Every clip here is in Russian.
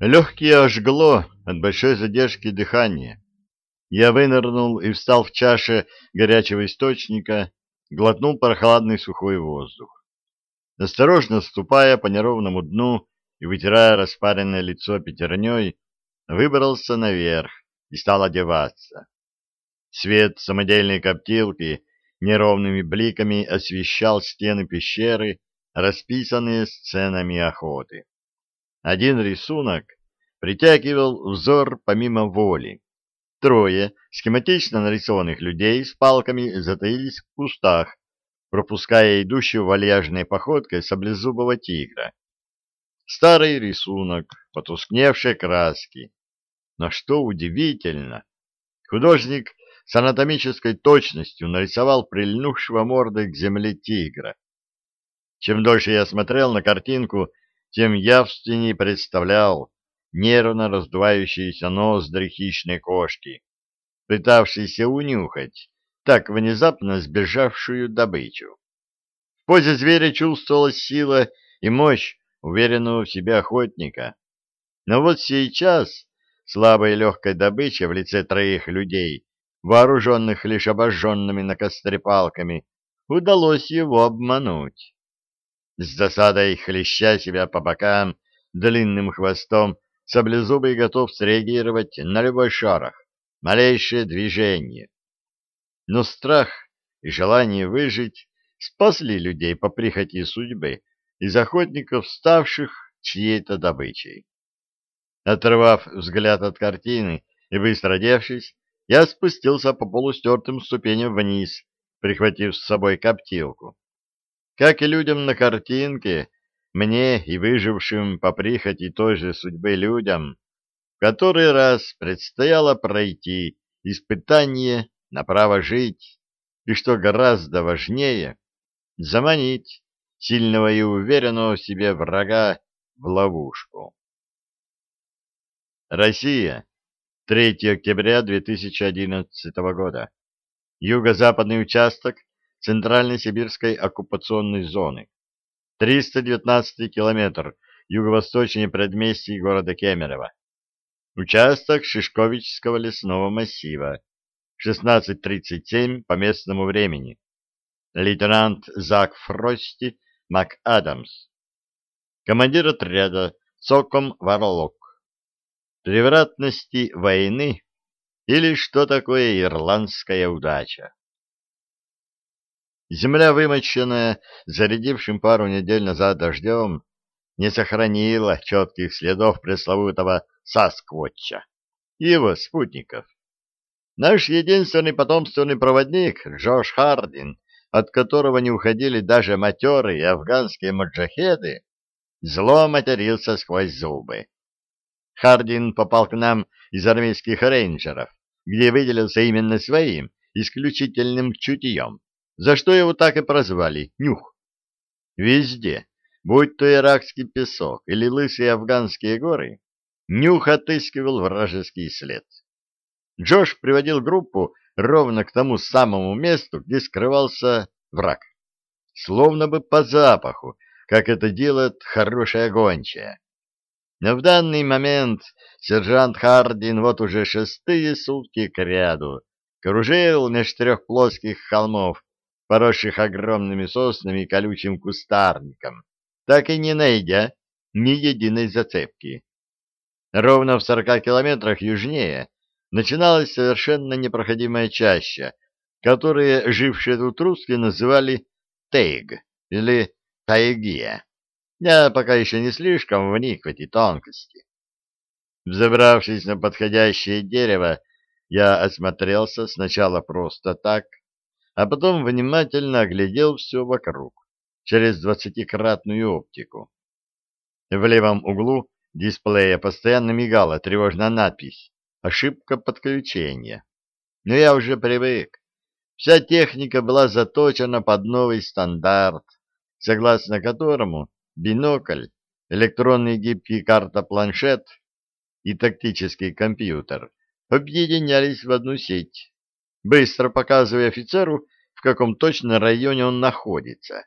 Легкие ожгло от большой задержки дыхания. Я вынырнул и встал в чаше горячего источника, глотнул прохладный сухой воздух. Осторожно ступая по неровному дну и вытирая распаренное лицо пятерней, выбрался наверх и стал одеваться. Свет самодельной коптилки неровными бликами освещал стены пещеры, расписанные сценами охоты. Один рисунок притягивал взор помимо воли. Трое схематично нарисованных людей с палками затаились в кустах, пропуская идущего вальяжной походкой саблезубого тигра. Старый рисунок, потускневшие краски. Но что удивительно, художник с анатомической точностью нарисовал прильнувшего мордой к земле тигра. Чем дольше я смотрел на картинку, тем явственнее представлял нервно раздувающиеся ноздри хищной кошки, пытавшейся унюхать так внезапно сбежавшую добычу. В позе зверя чувствовалась сила и мощь уверенного в себе охотника. Но вот сейчас слабой легкой добычи в лице троих людей, вооруженных лишь обожженными на костре палками, удалось его обмануть. С засадой хлеща себя по бокам длинным хвостом, саблезубый готов среагировать на любой шорох, малейшее движение. Но страх и желание выжить спасли людей по прихоти судьбы из охотников, ставших чьей-то добычей. Оторвав взгляд от картины и быстро одевшись, я спустился по полустертым ступеням вниз, прихватив с собой коптилку. Как и людям на картинке, мне и выжившим по прихоти той же судьбы людям, в который раз предстояло пройти испытание на право жить, и, что гораздо важнее, заманить сильного и уверенного в себе врага в ловушку. Россия. 3 октября 2011 года. Юго-западный участок Центральной Сибирской оккупационной зоны. 319 километр юго-восточнее предместий города Кемерово. Участок Шишковичского лесного массива. 16.37 по местному времени. Лейтенант Зак Фрости МакАдамс. Командир отряда Соком Варлок. Превратности войны или что такое ирландская удача. Земля, вымоченная зарядившим пару недель назад дождем, не сохранила четких следов пресловутого Сасквотча и его спутников. Наш единственный потомственный проводник, Джош Хардин, от которого не уходили даже матерые афганские маджахеды, зло матерился сквозь зубы. Хардин попал к нам из армейских рейнджеров, где выделился именно своим исключительным чутьем за что его так и прозвали Нюх. Везде, будь то иракский песок или лысые афганские горы, Нюх отыскивал вражеский след. Джош приводил группу ровно к тому самому месту, где скрывался враг. Словно бы по запаху, как это делает хорошая гончая. Но в данный момент сержант Хардин вот уже шестые сутки кряду кружил меж трех плоских холмов, поросших огромными соснами и колючим кустарником, так и не найдя ни единой зацепки. Ровно в сорока километрах южнее начиналась совершенно непроходимая чаща, которую жившие тут русские называли Тейг или Тайгия. Я пока еще не слишком вник в эти тонкости. Взобравшись на подходящее дерево, я осмотрелся сначала просто так, а потом внимательно оглядел все вокруг через двадцатикратную оптику. В левом углу дисплея постоянно мигала тревожная надпись «Ошибка подключения». Но я уже привык. Вся техника была заточена под новый стандарт, согласно которому бинокль, электронный гибкий карта-планшет и тактический компьютер объединялись в одну сеть быстро показывая офицеру, в каком точно районе он находится.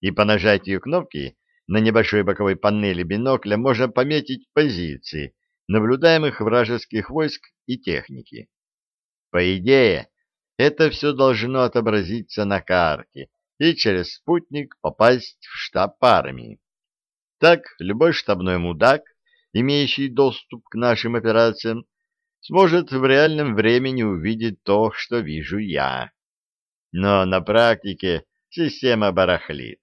И по нажатию кнопки на небольшой боковой панели бинокля можно пометить позиции наблюдаемых вражеских войск и техники. По идее, это все должно отобразиться на карте и через спутник попасть в штаб армии. Так любой штабной мудак, имеющий доступ к нашим операциям, сможет в реальном времени увидеть то, что вижу я. Но на практике система барахлит.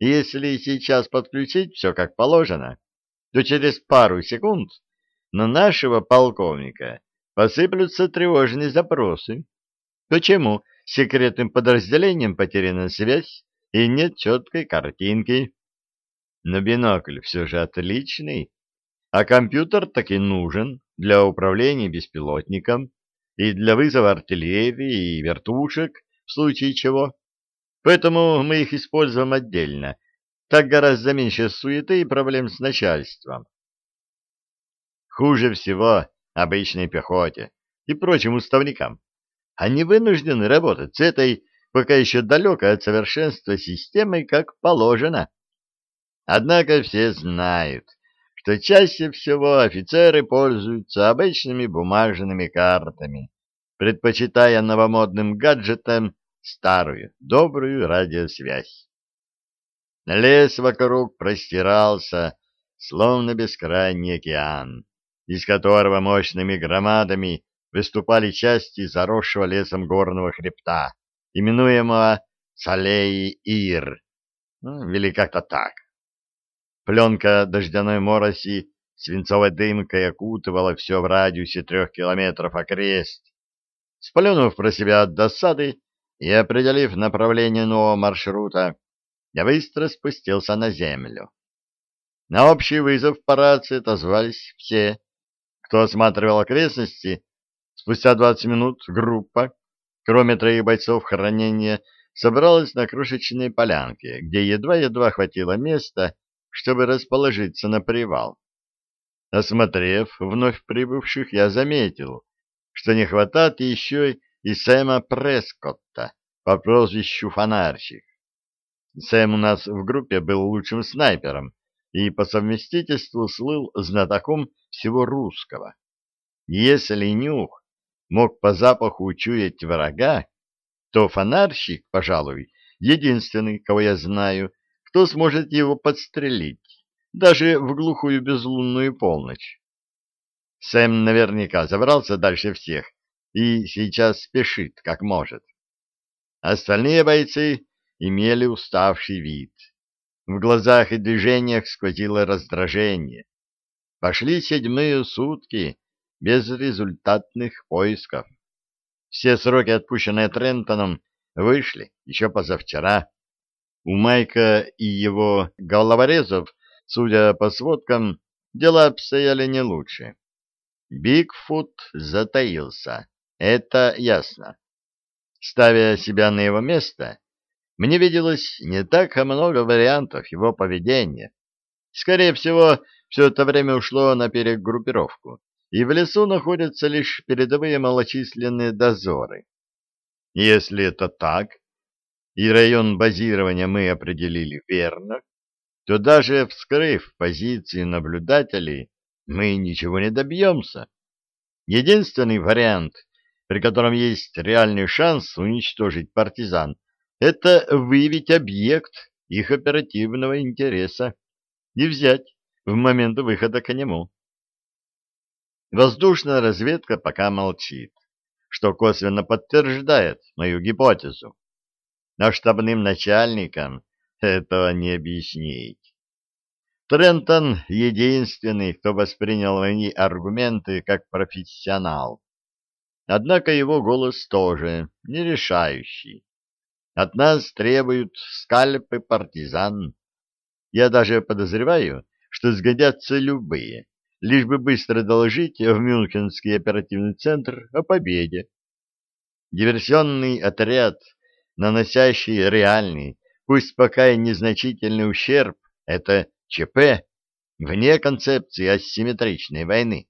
Если сейчас подключить все как положено, то через пару секунд на нашего полковника посыплются тревожные запросы. Почему секретным подразделением потеряна связь и нет четкой картинки? Но бинокль все же отличный, а компьютер таки нужен для управления беспилотником и для вызова артиллерии и вертушек в случае чего. Поэтому мы их используем отдельно. Так гораздо меньше суеты и проблем с начальством. Хуже всего обычной пехоте и прочим уставникам. Они вынуждены работать с этой, пока еще далекой от совершенства системой, как положено. Однако все знают, что чаще всего офицеры пользуются обычными бумажными картами, предпочитая новомодным гаджетам старую, добрую радиосвязь. Лес вокруг простирался, словно бескрайний океан, из которого мощными громадами выступали части заросшего лесом горного хребта, именуемого Салей-Ир, ну, или как-то так. Пленка дождяной мороси свинцовой дымкой окутывала все в радиусе трех километров окрест. Сплюнув про себя от досады, и, определив направление нового маршрута, я быстро спустился на землю. На общий вызов по рации отозвались все, кто осматривал окрестности. Спустя 20 минут группа, кроме троих бойцов хранения, собралась на крошечной полянке, где едва-едва хватило места, чтобы расположиться на привал. Осмотрев вновь прибывших, я заметил, что не хватает еще и Сэма Прескотта по прозвищу Фонарщик. Сэм у нас в группе был лучшим снайпером и по совместительству слыл знатоком всего русского. Если нюх мог по запаху учуять врага, то фонарщик, пожалуй, единственный, кого я знаю, кто сможет его подстрелить, даже в глухую безлунную полночь. Сэм наверняка забрался дальше всех и сейчас спешит, как может. Остальные бойцы имели уставший вид. В глазах и движениях сквозило раздражение. Пошли седьмые сутки без результатных поисков. Все сроки, отпущенные Трентоном, вышли еще позавчера. У Майка и его головорезов, судя по сводкам, дела обстояли не лучше. Бигфут затаился. Это ясно. Ставя себя на его место, мне виделось не так много вариантов его поведения. Скорее всего, все это время ушло на перегруппировку, и в лесу находятся лишь передовые малочисленные дозоры. Если это так, и район базирования мы определили верно, то даже вскрыв позиции наблюдателей, мы ничего не добьемся. Единственный вариант при котором есть реальный шанс уничтожить партизан, это выявить объект их оперативного интереса и взять в момент выхода к нему. Воздушная разведка пока молчит, что косвенно подтверждает мою гипотезу. Но штабным начальникам этого не объяснить. Трентон — единственный, кто воспринял мои аргументы как профессионал. Однако его голос тоже не решающий. От нас требуют скальпы партизан. Я даже подозреваю, что сгодятся любые, лишь бы быстро доложить в Мюнхенский оперативный центр о победе. Диверсионный отряд, наносящий реальный, пусть пока и незначительный ущерб, это ЧП, вне концепции асимметричной войны.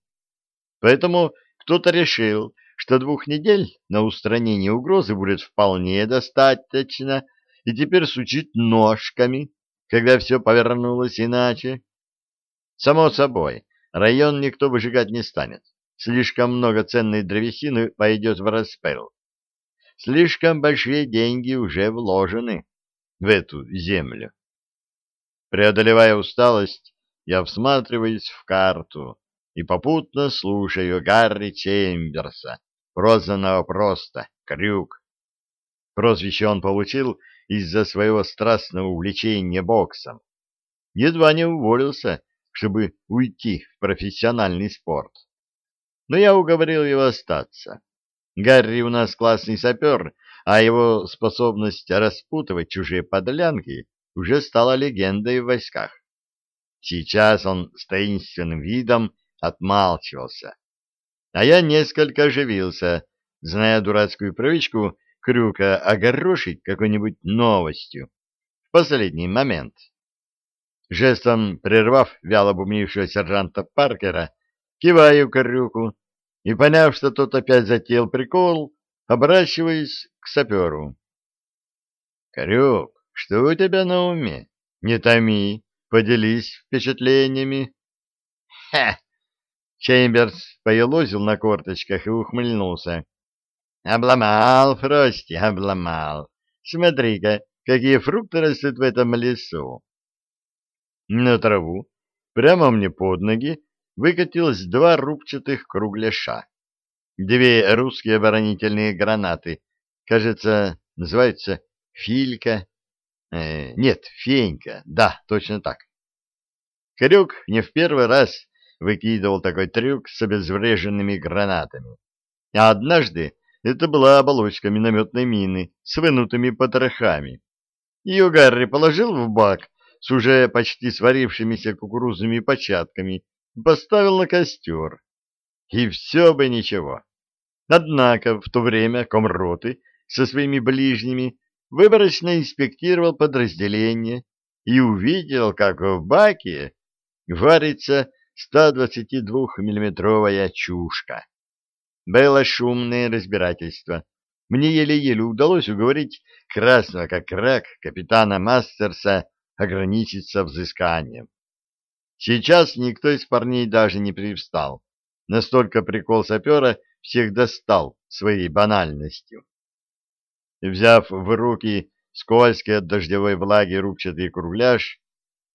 Поэтому кто-то решил, что двух недель на устранение угрозы будет вполне достаточно, и теперь сучить ножками, когда все повернулось иначе? Само собой, район никто выжигать не станет. Слишком много ценной древесины пойдет в распыл. Слишком большие деньги уже вложены в эту землю. Преодолевая усталость, я всматриваюсь в карту и попутно слушаю Гарри Чемберса, прозванного просто Крюк. Прозвище он получил из-за своего страстного увлечения боксом. Едва не уволился, чтобы уйти в профессиональный спорт. Но я уговорил его остаться. Гарри у нас классный сапер, а его способность распутывать чужие подлянки уже стала легендой в войсках. Сейчас он с таинственным видом отмалчивался. А я несколько оживился, зная дурацкую привычку Крюка огорошить какой-нибудь новостью в последний момент. Жестом прервав вяло бумившего сержанта Паркера, киваю Крюку и, поняв, что тот опять затеял прикол, оборачиваясь к саперу. — Крюк, что у тебя на уме? Не томи, поделись впечатлениями. — Ха! Чемберс поелозил на корточках и ухмыльнулся. Обломал, Фрости, обломал. Смотри-ка, какие фрукты растут в этом лесу. На траву, прямо мне под ноги, выкатилось два рубчатых кругляша. Две русские оборонительные гранаты. Кажется, называются «Филька». Э, нет, «Фенька». Да, точно так. Крюк не в первый раз выкидывал такой трюк с обезвреженными гранатами. А однажды это была оболочка минометной мины с вынутыми потрохами. Ее Гарри положил в бак с уже почти сварившимися кукурузными початками поставил на костер. И все бы ничего. Однако в то время комроты со своими ближними выборочно инспектировал подразделение и увидел, как в баке варится 122-миллиметровая чушка. Было шумное разбирательство. Мне еле-еле удалось уговорить красного как рак капитана Мастерса ограничиться взысканием. Сейчас никто из парней даже не привстал. Настолько прикол сапера всех достал своей банальностью. Взяв в руки скользкий от дождевой влаги рубчатый кругляш,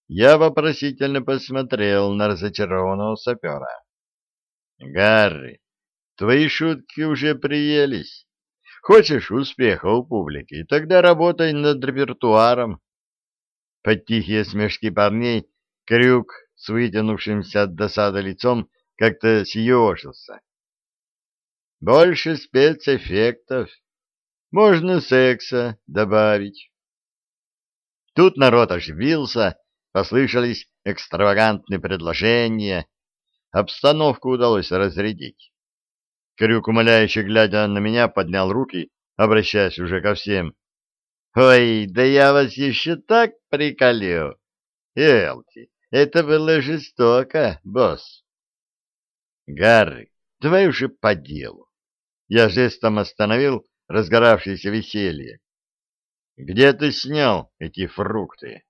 я вопросительно посмотрел на разочарованного сапера. — Гарри, Твои шутки уже приелись. Хочешь успеха у публики, тогда работай над репертуаром. Под тихие смешки парней Крюк с вытянувшимся от досады лицом как-то съежился. Больше спецэффектов. Можно секса добавить. Тут народ оживился, послышались экстравагантные предложения. Обстановку удалось разрядить. Крюк, умоляюще глядя на меня, поднял руки, обращаясь уже ко всем. «Ой, да я вас еще так приколю! Элти, это было жестоко, босс!» «Гарри, давай уже по делу!» Я жестом остановил разгоравшееся веселье. «Где ты снял эти фрукты?»